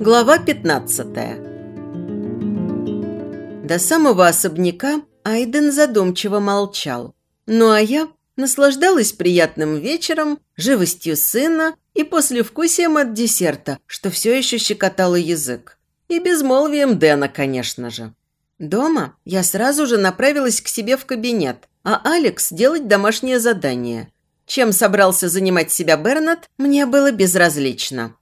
Глава 15 До самого особняка Айден задумчиво молчал. Ну а я наслаждалась приятным вечером, живостью сына и послевкусием от десерта, что все еще щекотало язык. И безмолвием Дэна, конечно же. Дома я сразу же направилась к себе в кабинет, а Алекс делать домашнее задание. Чем собрался занимать себя Бернат, мне было безразлично.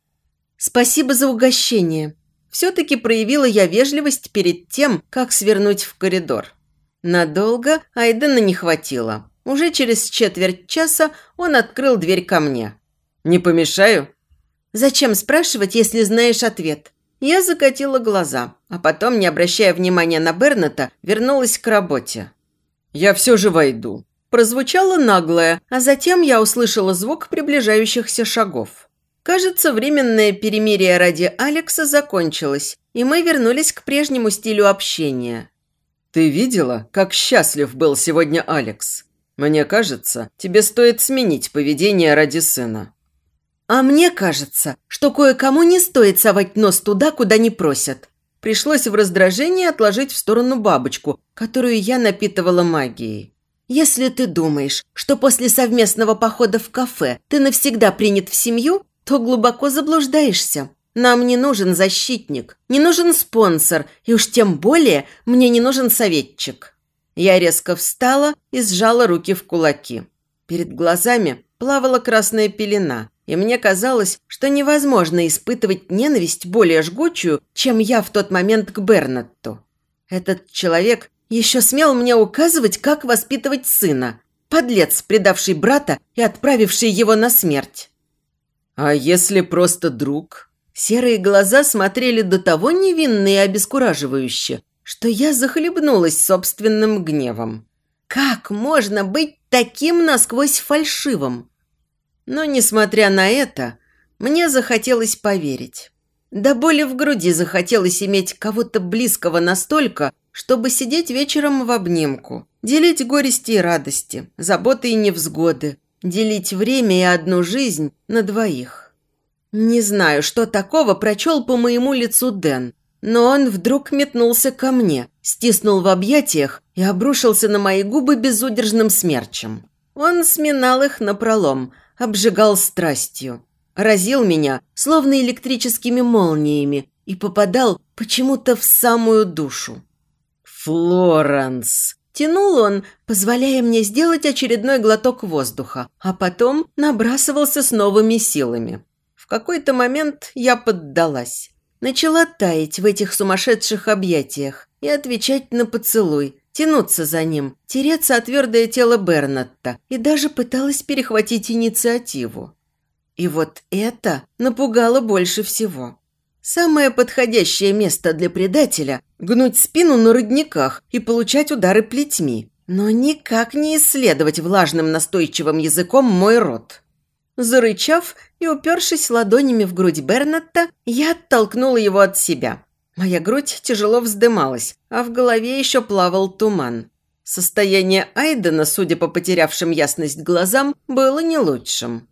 «Спасибо за угощение». Все-таки проявила я вежливость перед тем, как свернуть в коридор. Надолго Айдена не хватило. Уже через четверть часа он открыл дверь ко мне. «Не помешаю?» «Зачем спрашивать, если знаешь ответ?» Я закатила глаза, а потом, не обращая внимания на Берната, вернулась к работе. «Я все же войду». Прозвучало наглое, а затем я услышала звук приближающихся шагов. Кажется, временное перемирие ради Алекса закончилось, и мы вернулись к прежнему стилю общения. «Ты видела, как счастлив был сегодня Алекс? Мне кажется, тебе стоит сменить поведение ради сына». «А мне кажется, что кое-кому не стоит совать нос туда, куда не просят». Пришлось в раздражении отложить в сторону бабочку, которую я напитывала магией. «Если ты думаешь, что после совместного похода в кафе ты навсегда принят в семью, то глубоко заблуждаешься. Нам не нужен защитник, не нужен спонсор, и уж тем более мне не нужен советчик. Я резко встала и сжала руки в кулаки. Перед глазами плавала красная пелена, и мне казалось, что невозможно испытывать ненависть более жгучую, чем я в тот момент к Бернетту. Этот человек еще смел мне указывать, как воспитывать сына. Подлец, предавший брата и отправивший его на смерть. «А если просто друг?» Серые глаза смотрели до того невинно и обескураживающе, что я захлебнулась собственным гневом. Как можно быть таким насквозь фальшивым? Но, несмотря на это, мне захотелось поверить. До боли в груди захотелось иметь кого-то близкого настолько, чтобы сидеть вечером в обнимку, делить горести и радости, заботы и невзгоды, Делить время и одну жизнь на двоих. Не знаю, что такого прочел по моему лицу Дэн, но он вдруг метнулся ко мне, стиснул в объятиях и обрушился на мои губы безудержным смерчем. Он сминал их напролом, обжигал страстью. Разил меня, словно электрическими молниями, и попадал почему-то в самую душу. «Флоренс!» Тянул он, позволяя мне сделать очередной глоток воздуха, а потом набрасывался с новыми силами. В какой-то момент я поддалась. Начала таять в этих сумасшедших объятиях и отвечать на поцелуй, тянуться за ним, тереться о твердое тело Бернатта и даже пыталась перехватить инициативу. И вот это напугало больше всего. Самое подходящее место для предателя – гнуть спину на родниках и получать удары плетьми, но никак не исследовать влажным настойчивым языком мой рот. Зарычав и упершись ладонями в грудь Бернатта, я оттолкнула его от себя. Моя грудь тяжело вздымалась, а в голове еще плавал туман. Состояние Айдена, судя по потерявшим ясность глазам, было не лучшим.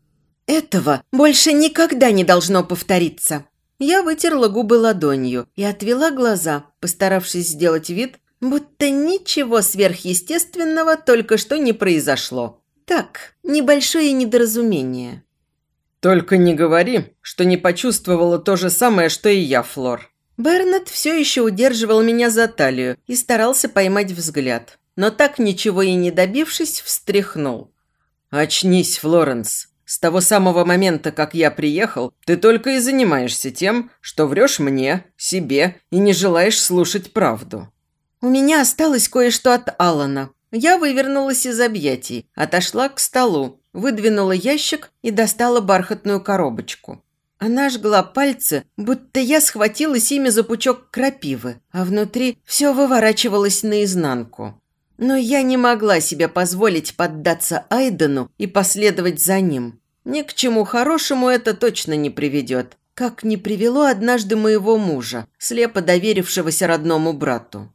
«Этого больше никогда не должно повториться», я вытерла губы ладонью и отвела глаза, постаравшись сделать вид, будто ничего сверхъестественного только что не произошло. Так, небольшое недоразумение. «Только не говори, что не почувствовала то же самое, что и я, Флор». Бернет все еще удерживал меня за талию и старался поймать взгляд, но так ничего и не добившись, встряхнул. «Очнись, Флоренс. С того самого момента, как я приехал, ты только и занимаешься тем, что врешь мне, себе и не желаешь слушать правду». «У меня осталось кое-что от Алана. Я вывернулась из объятий, отошла к столу, выдвинула ящик и достала бархатную коробочку. Она жгла пальцы, будто я схватилась ими за пучок крапивы, а внутри все выворачивалось наизнанку. Но я не могла себе позволить поддаться Айдену и последовать за ним. Ни к чему хорошему это точно не приведет, как не привело однажды моего мужа, слепо доверившегося родному брату.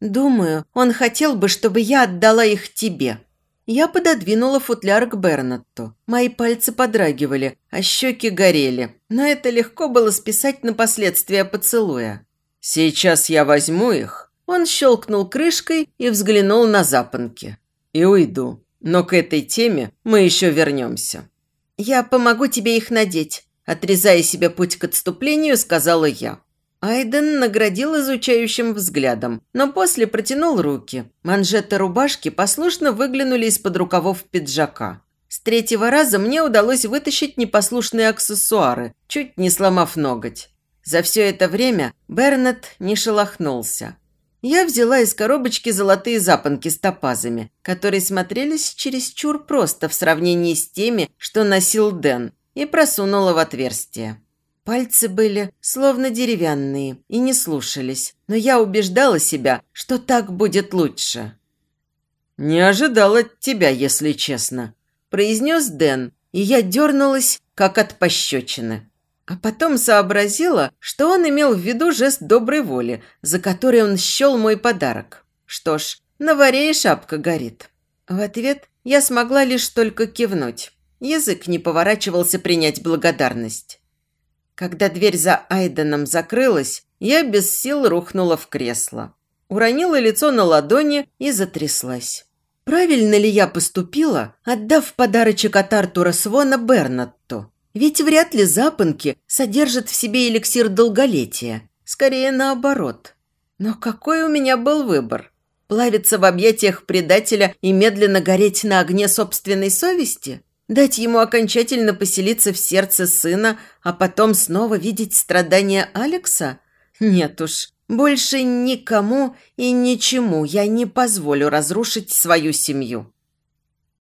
Думаю, он хотел бы, чтобы я отдала их тебе. Я пододвинула футляр к Бернетту. Мои пальцы подрагивали, а щеки горели. Но это легко было списать на последствия поцелуя. «Сейчас я возьму их». Он щелкнул крышкой и взглянул на запонки. «И уйду. Но к этой теме мы еще вернемся». «Я помогу тебе их надеть», – отрезая себе путь к отступлению, сказала я. Айден наградил изучающим взглядом, но после протянул руки. Манжеты рубашки послушно выглянули из-под рукавов пиджака. С третьего раза мне удалось вытащить непослушные аксессуары, чуть не сломав ноготь. За все это время Бернет не шелохнулся. Я взяла из коробочки золотые запонки с топазами, которые смотрелись чересчур просто в сравнении с теми, что носил Дэн, и просунула в отверстие. Пальцы были словно деревянные и не слушались, но я убеждала себя, что так будет лучше. «Не ожидал от тебя, если честно», – произнес Дэн, и я дернулась, как от пощечины. А потом сообразила, что он имел в виду жест доброй воли, за который он счел мой подарок. Что ж, на варе и шапка горит. В ответ я смогла лишь только кивнуть. Язык не поворачивался принять благодарность. Когда дверь за Айденом закрылась, я без сил рухнула в кресло. Уронила лицо на ладони и затряслась. Правильно ли я поступила, отдав подарочек от Артура Свона Бернатту? Ведь вряд ли запонки содержат в себе эликсир долголетия. Скорее наоборот. Но какой у меня был выбор? Плавиться в объятиях предателя и медленно гореть на огне собственной совести? Дать ему окончательно поселиться в сердце сына, а потом снова видеть страдания Алекса? Нет уж, больше никому и ничему я не позволю разрушить свою семью.